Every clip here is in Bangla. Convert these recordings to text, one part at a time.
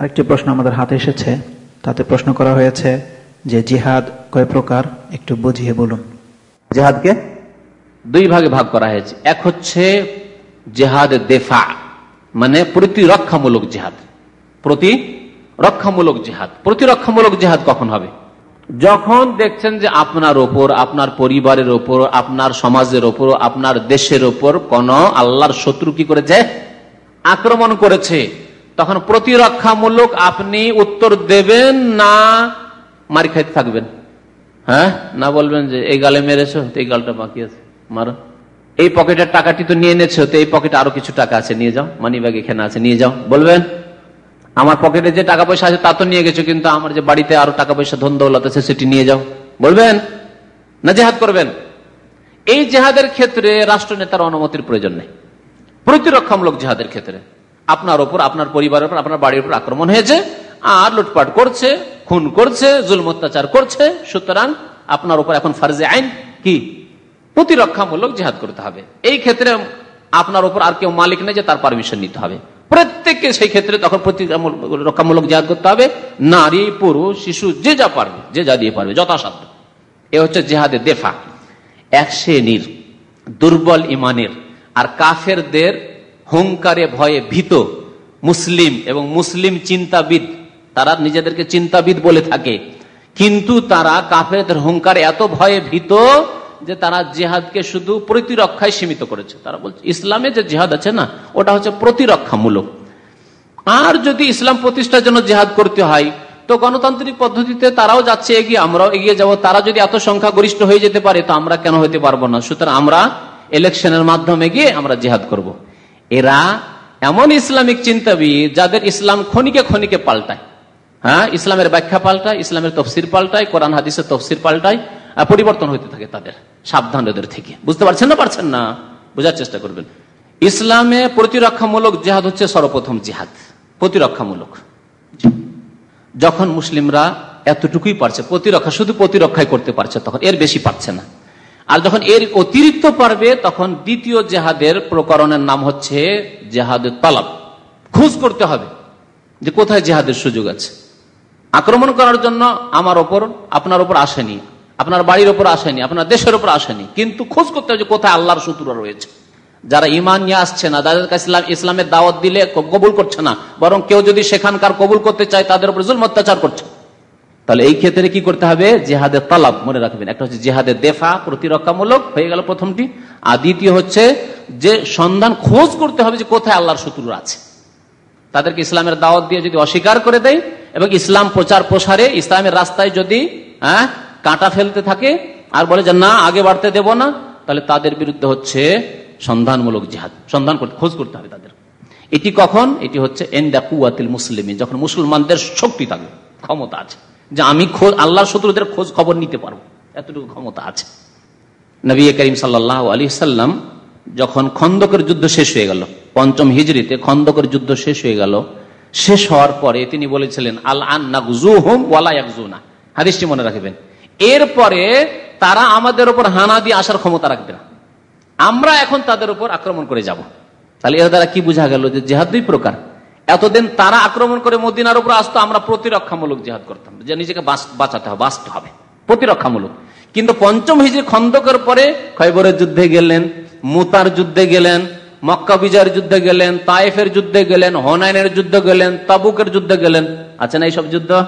আরেকটি প্রশ্ন আমাদের হাতে এসেছে। তাতে প্রশ্ন করা হয়েছে যে জিহাদ কয় প্রকার? একটু বুঝিয়ে বলুন। জেহাদকে? দুই ভাগে ভাগ করা হয়েছে। এক হচ্ছে জেহাদ দেফা মানে প্রতিরক্ষামূলক জেহাদ। প্রতিরক্ষামূলক জেহাদ। প্রতিরক্ষামূলক জেহাদ কখন হবে? যখন দেখছেন যে আপনার ওপর, আপনার পরিবারের ওপর, আপনার সমাজের ওপর, আপনার দেশের ওপর কোন আল্লাহর শত্রু কি করেছে? আক্রমণ করেছে। তখন প্রতিরক্ষামূলক আপনি উত্তর দেবেন না, মারি খাইতে থাকবেন। হ্যাঁ? না বলবেন যে, এই গালে মেরেছো এই গালটা বাকি আছে, মারো। এই পকেটের টাকাটি তো নিয়ে এনেছো, তো এই পকেটে আরও কিছু টাকা আছে, নিয়ে যাও। মানি ব্যাগ এখানে আছে, নিয়ে যাও। বলবেন, আমার পকেটে যে টাকা পয়সা আছে, তা তো নিয়ে গেছো, কিন্তু আমার যে বাড়িতে আরও টাকা পয়সা, ধন দৌলত আছে, সেটি নিয়ে যাও। বলবেন, না জেহাদ করবেন। এই জেহাদের ক্ষেত্রে রাষ্ট্র নেতার অনুমতির প্রয়োজন নেই। প্রতিরক্ষামূলক জেহাদের ক্ষেত্রে। আপনার ওপর আপনার পরিবারের উপর, আপনার বাড়ির উপর আক্রমণ হয়েছে, আর লুটপাট করছে, খুন করছে জুল অত্যাচার করছে। সুতরাং আপনার উপর এখন ফার্জে আইন কি? প্রতিরক্ষামূলক জেহাদ করতে হবে। এই ক্ষেত্রে আপনার উপর আর কেউ মালিক নেই যে তার পারমিশন নিতে হবে। প্রত্যেককে সেই ক্ষেত্রে তখন প্রতিরক্ষামূলক জেহাদ করতে হবে। নারী, পুরুষ, শিশু, যে যা পারবে, যে যা দিয়ে পারবে, যথাসাধ্য। এ হচ্ছে জেহাদে দেফা। এক শ্রেণির দুর্বল ইমানের আর কাফেরদের হুঙ্কারে ভয়ে ভীত মুসলিম এবং মুসলিম চিন্তাবিদ, তারা নিজেদেরকে চিন্তাবিদ বলে থাকে। কিন্তু তারা কাফেরদের হুঙ্কারে এত ভয়ে ভীত যে তারা জেহাদকে শুধু প্রতিরক্ষায় সীমিত করেছে। তারা বলছে, ইসলামে যে জেহাদ আছে না, ওটা হচ্ছে প্রতিরক্ষামূলক। আর যদি ইসলাম প্রতিষ্ঠার জন্য জেহাদ করতে হয়, তো গণতান্ত্রিক পদ্ধতিতে তারাও যাচ্ছে এগিয়ে, আমরাও এগিয়ে যাব। তারা যদি এত সংখ্যা গরিষ্ঠ হয়ে যেতে পারে, তো আমরা কেন হইতে পারব না? সুতরাং আমরা ইলেকশনের মাধ্যমে গিয়ে আমরা জেহাদ করব। এরা এমন ইসলামিক চিন্তাবিদ যাদের ইসলাম খনিকে খনিকে পাল্টায়। হ্যাঁ ইসলামের ব্যাখ্যা পাল্টায়, ইসলামের তফসির পাল্টায়, কোরআন, হাদিসের তফসির পাল্টায়, আর পরিবর্তন হইতে থাকে তাদের, সাবধান ওদের থেকে। বুঝতে পারছেন না পারছেন না? বোঝার চেষ্টা করবেন। ইসলামে প্রতিরক্ষামূলক জেহাদ হচ্ছে সর্বপ্রথম জেহাদ। প্রতিরক্ষামূলক। যখন মুসলিমরা এতটুকুই পারছে, প্রতিরক্ষা, শুধু প্রতিরক্ষাই করতে পারছে তখন, এর বেশি পারছে না। আর যখন এর অতিরিক্ত পারবে, তখন দ্বিতীয় জেহাদের প্রকরণের নাম হচ্ছে জেহাদের তালাব। খোঁজ করতে হবে যে কোথায় জেহাদের সুযোগ আছে। আক্রমণ করার জন্য আমার ওপর, আপনার ওপর আসেনি, আপনার বাড়ির ওপর আসেনি, আপনার দেশের ওপর আসেনি, কিন্তু খোঁজ করতে হবে যে কোথায় আল্লাহর শত্রুরা রয়েছে। যারা ইমান নিয়ে আসছে না যাদের কাছে ইসলাম, ইসলামের দাওয়াত দিলে কবুল করছে না, বরং কেউ যদি সেখানকার কবুল করতে চায়, তাদের উপর জুল অত্যাচার করছে। তাহলে এই ক্ষেত্রে কি করতে হবে? জেহাদের তালাব মনে রাখবেন। একটা হচ্ছে জেহাদের দেফা প্রতিরক্ষামূলক, হয়ে গেল প্রথমটি। আর দ্বিতীয় হচ্ছে যে সন্ধান খোঁজ করতে হবে যে কোথায় আল্লাহর শত্রুরা আছে। তাদেরকে ইসলামের দাওয়াত দিয়ে যদি অস্বীকার করে দেয় এবং ইসলাম প্রচার প্রসারে, ইসলামের রাস্তায় যদি হ্যাঁ কাঁটা ফেলতে থাকে আর বলে যে না, আগে বাড়তে দেব না, তাহলে তাদের বিরুদ্ধে হচ্ছে সন্ধানমূলক জেহাদ। সন্ধান করতে, খোঁজ করতে হবে তাদের। এটি কখন? এটি হচ্ছে এন্ডা কুয়াতিল মুসলিম যখন মুসলমানদের শক্তি থাকবে ক্ষমতা আছে। যে আমি খোঁজ, আল্লাহর শত্রুদের খোঁজ খবর নিতে পারব। এতটুকু ক্ষমতা আছে। নবী করিম সাল্লাহ আলী সাল্লাম যখন খন্দকের যুদ্ধ শেষ হয়ে গেল, পঞ্চম হিজড়িতে খন্দকের যুদ্ধ শেষ হয়ে গেল, শেষ হওয়ার পরে তিনি বলেছিলেন আল আন নাকজু হোম হাদিসটি মনে রাখবেন। এরপরে তারা আমাদের উপর হানা দিয়ে আসার ক্ষমতা রাখবে না। আমরা এখন তাদের উপর আক্রমণ করে যাব। তাহলে এর দ্বারা কি বোঝা গেল যে জেহাদ দুই প্রকার? এতদিন তারা আক্রমণ করে মদিনার উপর আসতো, আমরা প্রতিরক্ষামূলক জেহাদ করতাম। যে নিজেকে বাঁচাতে হবে, বাঁচতে হবে। প্রতিরক্ষামূলক। কিন্তু পঞ্চম হিজড়ি খন্দকের পরে খৈবরের যুদ্ধে গেলেন, মুতার যুদ্ধে গেলেন, মক্কা বিজয়ের যুদ্ধে গেলেন তাইফের যুদ্ধে গেলেন, হনাইনের যুদ্ধে গেলেন, তাবুকের যুদ্ধে গেলেন। আছে না, এইসব যুদ্ধ?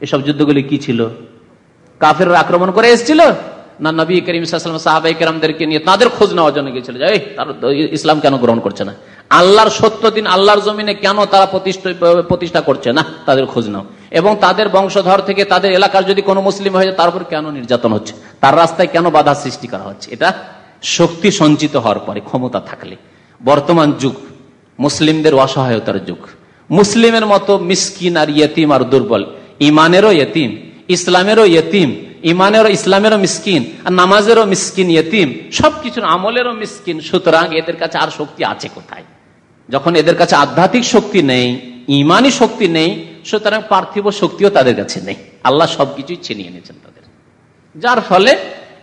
এসব যুদ্ধগুলি কি ছিল? কাফের আক্রমণ করে এসেছিল? না নবী করিম সাহাবাই কেরামদেরকে নিয়ে তাদের খোঁজ নেওয়ার জন্য গিয়েছিল। যে তার ইসলাম কেন গ্রহণ করছে না? আল্লাহর সত্য দিন, আল্লাহর জমিনে কেন তারা প্রতিষ্ঠা করছে না? তাদের খোঁজ নাও। এবং তাদের বংশধর থেকে তাদের এলাকার যদি কোনো মুসলিম হয়ে যায়, তার উপর কেন নির্যাতন হচ্ছে? তার রাস্তায় কেন বাধা সৃষ্টি করা হচ্ছে? এটা শক্তি সঞ্চিত হওয়ার পরে, ক্ষমতা থাকলে। বর্তমান যুগ, মুসলিমদের অসহায়তার যুগ। মুসলিমের মতো মিসকিন আর ইয়তিম আর দুর্বল, ইমানেরও ইয়তিম, ইসলামেরও ইয়তিম ইমানেরও, ইসলামেরও মিসকিন, আর নামাজেরও মিসকিন, ইয়তিম, সবকিছুর আমলেরও মিসকিন। সুতরাং এদের কাছে আর শক্তি আছে কোথায়? যখন এদের কাছে আধ্যাত্মিক শক্তি নেই ইমানই শক্তি নেই, সুতরাং পার্থিব শক্তিও তাদের কাছে নেই। আল্লাহ সবকিছুই ছিনিয়ে নিয়েছেন তাদের। যার ফলে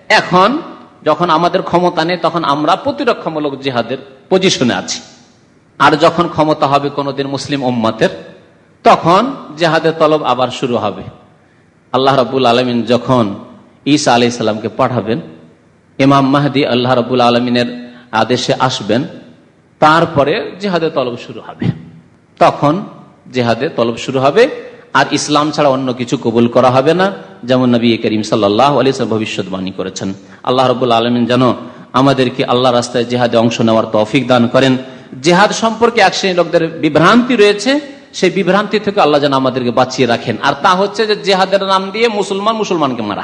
এখন যখন আমাদের ক্ষমতা নেই, তখন আমরা প্রতিরক্ষামূলক জিহাদের পজিশনে আছি। আর যখন ক্ষমতা হবে কোনোদিন মুসলিম ওম্মাতের তখন জেহাদের তলব আবার শুরু হবে। আল্লাহ রবুল আলমিন যখন ঈসা আলি সাল্লামকে পাঠাবেন, ইমাম মাহদি আল্লাহ রবুল আলমিনের আদেশে আসবেন, তারপরে জেহাদে তলব শুরু হবে। তখন জেহাদে তলব শুরু হবে, আর ইসলাম ছাড়া অন্য কিছু কবুল করা হবে না, যেমন নবী করিম সাল্লাহ আলী ভবিষ্যৎবাণী করেছেন। আল্লাহ রবুল আলমিন যেন আমাদেরকে আল্লাহ রাস্তায় জেহাদে অংশ নেওয়ার তৌফিক দান করেন। জেহাদ সম্পর্কে এক শ্রেণি লোকদের বিভ্রান্তি রয়েছে সেই বিভ্রান্তি থেকে আল্লাহ যেন আমাদেরকে বাঁচিয়ে রাখেন। আর তা হচ্ছে যে জেহাদের নাম দিয়ে মুসলমান মুসলমানকে মারা।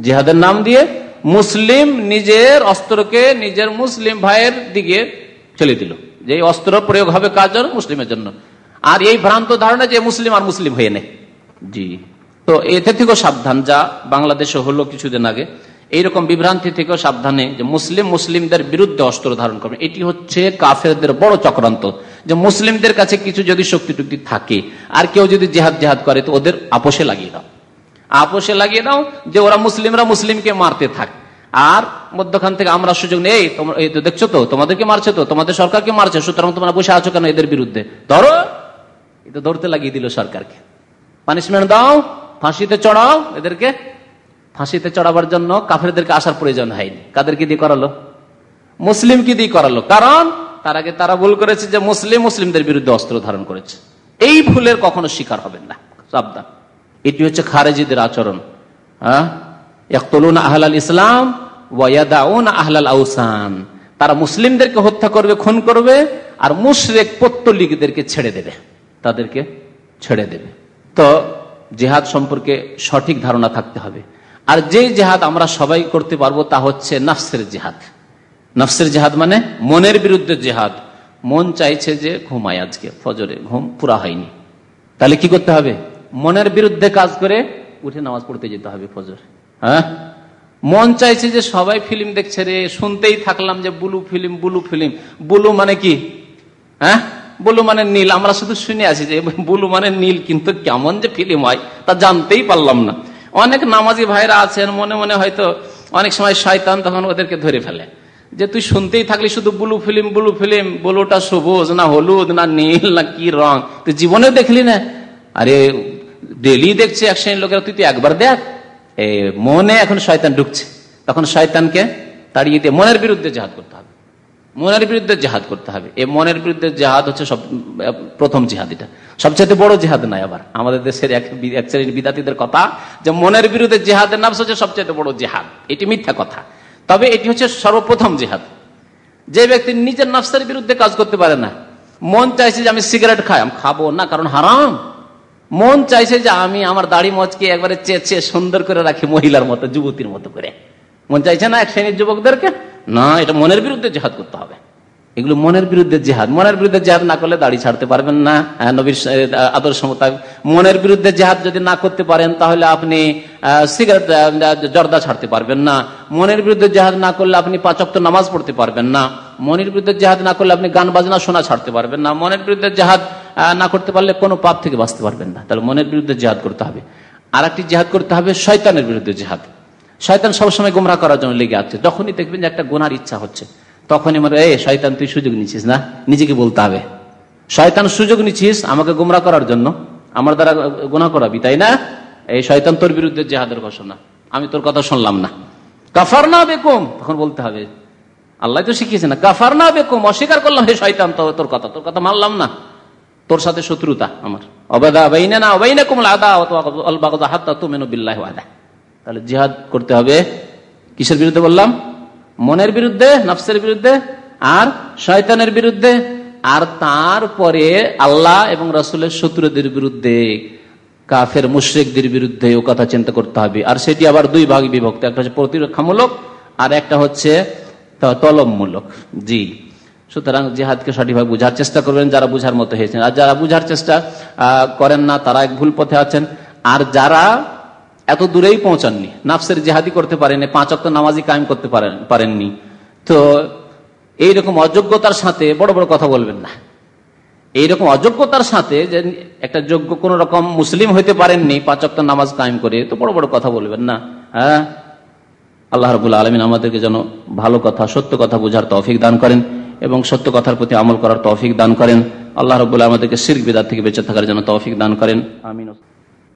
জেহাদের নাম দিয়ে মুসলিম নিজের অস্ত্রকে নিজের মুসলিম ভাইয়ের দিকে ঠেলে দিল। যে অস্ত্র প্রয়োগ হবে কাজ মুসলিমের জন্য। আর এই ভ্রান্ত ধারণা যে মুসলিম আর মুসলিম হয়ে নেই। জি। তো এতে থেকেও সাবধান। যা বাংলাদেশে হলো কিছুদিন আগে, এইরকম বিভ্রান্তি থেকেও সাবধানে যে মুসলিম মুসলিমদের বিরুদ্ধে অস্ত্র ধারণ করবে। এটি হচ্ছে কাফেরদের বড় চক্রান্ত। যে মুসলিমদের কাছে কিছু যদি শক্তি টুক্তি থাকে, আর কেউ যদি জেহাদ জেহাদ করে, তো ওদের আপোষে লাগিয়ে দাও। আপোষে লাগিয়ে দাও যে ওরা মুসলিমরা মুসলিমকে মারতে থাক। আর মধ্যখান থেকে আমরা সুযোগ নেই এই তো দেখছ তো, তোমাদেরকে মারছে তো, তোমাদের সরকারকে মারছে, সুতরাং তোমরা বসে আছো কেন এদের বিরুদ্ধে? ধরো এটা ধরতে লাগিয়ে দিল সরকারকে। পানিশমেন্ট দাও, ফাঁসিতে চড়াও এদেরকে। ফাঁসিতে চড়াবার জন্য কাফেরদেরকে আসার প্রয়োজন হয়নি। কাদেরকে দিয়ে করালো? মুসলিমকে দিয়ে করালো। কারণ তার আগে তারা ভুল করেছে যে মুসলিম মুসলিমদের বিরুদ্ধে অস্ত্র ধারণ করেছে। এই ভুলের কখনো শিকার হবেন না। সাবধান। এটি হচ্ছে খারেজিদের আচরণ। হ্যাঁ? আহলাল ইসলাম আহলাল আউসান। তারা মুসলিমদেরকে হত্যা করবে, খুন করবে, আর মুশরেক পত্তলিকদেরকে ছেড়ে দেবে। তাদেরকে ছেড়ে দেবে। তো জেহাদ সম্পর্কে সঠিক ধারণা থাকতে হবে। আর যে জেহাদ আমরা সবাই করতে পারব তা হচ্ছে নাফসের জেহাদ। নফসের জেহাদ মানে মনের বিরুদ্ধে জেহাদ। মন চাইছে যে ঘুমায় আজকে, ফজরে, ঘুম পুরা হয়নি। তাহলে কি করতে হবে? মনের বিরুদ্ধে কাজ করে উঠে নামাজ পড়তে যেতে হবে ফজর। হ্যাঁ? মন চাইছে যে সবাই ফিল্ম দেখছে রে, শুনতেই থাকলাম যে blue film blue film. Blue মানে কি? হ্যাঁ? বুলু মানে নীল। আমরা শুধু শুনে আছি যে বুলু মানে নীল, কিন্তু কেমন যে ফিল্ম হয়, তা জানতেই পারলাম না। অনেক নামাজি ভাইরা আছেন, মনে মনে হয়তো অনেক সময় শয়তান তখন ওদেরকে ধরে ফেলে। যে তুই শুনতেই থাকলি শুধু ব্লু ফিল্ম ব্লু ফিল্ম, ব্লুটা সবুজ না হলুদ না নীল না কি রং। তুই জীবনে দেখলি না। আরে ডেলি দেখছে এক শ্রেণির লোকেরা, তুই তুই একবার দেখ। মনে এখন শয়তান ঢুকছে। তখন শয়তানকে তাড়িয়ে দিয়ে মনের বিরুদ্ধে জাহাদ করতে হবে। মনের বিরুদ্ধে জেহাদ করতে হবে। এই মনের বিরুদ্ধে জেহাদ হচ্ছে সব প্রথম জেহাদ এটা। সবচেয়ে বড় জেহাদ নাই আবার। আমাদের দেশের এক শ্রেণির বিদ্যার্থীদের কথা, যে মনের বিরুদ্ধে জেহাদের নাম হচ্ছে সবচেয়ে বড় জেহাদ। এটি মিথ্যা কথা। তবে এটি হচ্ছে সর্বপ্রথম জেহাদ। যে ব্যক্তি নিজের নফসের বিরুদ্ধে কাজ করতে পারে না, মন চাইছে যে আমি সিগারেট খাই, আমি খাব না, কারণ হারাম। মন চাইছে যে আমি আমার দাড়ি মজকে একবারে চেয়েছে সুন্দর করে রাখি মহিলার মতো, যুবতীর মতো করে। মন চাইছে না এক শ্রেণির যুবকদেরকে? না, এটা মনের বিরুদ্ধে জেহাদ করতে হবে। এগুলো মনের বিরুদ্ধে জেহাদ। মনের বিরুদ্ধে জেহাদ না করলে দাড়ি ছাড়তে পারবেন না। হ্যাঁ, নবীর আদর্শ মোতাবেক। মনের বিরুদ্ধে জেহাদ যদি না করতে পারেন তাহলে আপনি সিগারেট জর্দা ছাড়তে পারবেন না। মনের বিরুদ্ধে জেহাদ না করলে আপনি পাচক নামাজ পড়তে পারবেন না। মনের বিরুদ্ধে জেহাদ না করলে আপনি গান বাজনা শোনা ছাড়তে পারবেন না। মনের বিরুদ্ধে জেহাদ না করতে পারলে কোনো পাপ থেকে বাঁচতে পারবেন না। তাহলে মনের বিরুদ্ধে জেহাদ করতে হবে। আর একটি জেহাদ করতে হবে শয়তানের বিরুদ্ধে জেহাদ। শয়তান সবসময় গুমরা করার জন্য লেগে আছে। যখনই দেখবেন যে একটা গোনার ইচ্ছা হচ্ছে। তখনই মনে এ শয়তান, তুই সুযোগ নিচ্ছিস না, নিজেকে বলতে হবে। শয়তান, সুযোগ নিচ্ছিস আমাকে গুমরা করার জন্য? আমার দ্বারা গুণা করাবি, তাই না? এই, শয়তান, তোর বিরুদ্ধে জেহাদের ঘোষণা। আমি তোর কথা শুনলাম না। কাফার না বেকুম! তখন বলতে হবে। আল্লাহ তো শিখিয়েছে না কাফার না বেকুম, অস্বীকার করলাম, হে শয়তান, তো তোর কথা তোর কথা মানলাম না। তোর সাথে শত্রুতা আমার। অবাদা বাইনা না অবাইনা কুমল আদা হাত্তা তুমেন বিল্লাহ আদা তাহলে জিহাদ করতে হবে। কিসের বিরুদ্ধে বললাম? মনের বিরুদ্ধে, নফসের বিরুদ্ধে, আর শয়তানের বিরুদ্ধে, আর তারপরে আল্লাহ এবং রসুলের শত্রুদের বিরুদ্ধে, কাফের মুশ্রিকদের বিরুদ্ধে ও কথা চিন্তা করতে হবে। আর সেটি আবার দুই ভাগ বিভক্ত, একটা হচ্ছে প্রতিরক্ষামূলক আর একটা হচ্ছে তলবমূলক। জি। সুতরাং জেহাদকে সঠিকভাবে বুঝার চেষ্টা করবেন, যারা বুঝার মতো হয়েছেন। আর যারা বুঝার চেষ্টা করেন না, তারা এক ভুল পথে আছেন। আর যারা এত দূরেই পৌঁছাননি। নাফসের জেহাদি করতে পারেনি পাঁচ অক্ট নামাজি কায়েম করতে পারেননি। তো এইরকম অযোগ্যতার সাথে বড় বড় কথা বলবেন না। এইরকম অযোগ্যতার সাথে যে একটা যোগ্য কোন রকম মুসলিম হইতে পারেননি, পাঁচ অক্ট নামাজ কায়েম করে, তো বড় বড় কথা বলবেন না। হ্যাঁ? আল্লাহ রবুল্লা আলমিন আমাদেরকে যেন ভালো কথা, সত্য কথা বোঝার তৌফিক দান করেন এবং সত্য কথার প্রতি আমল করার তৌফিক দান করেন। আল্লাহ রবুল্লাহ আমাদেরকে শির্ক বিদার থেকে বেঁচে থাকার জন্য তৌফিক দান করেন। আমিন।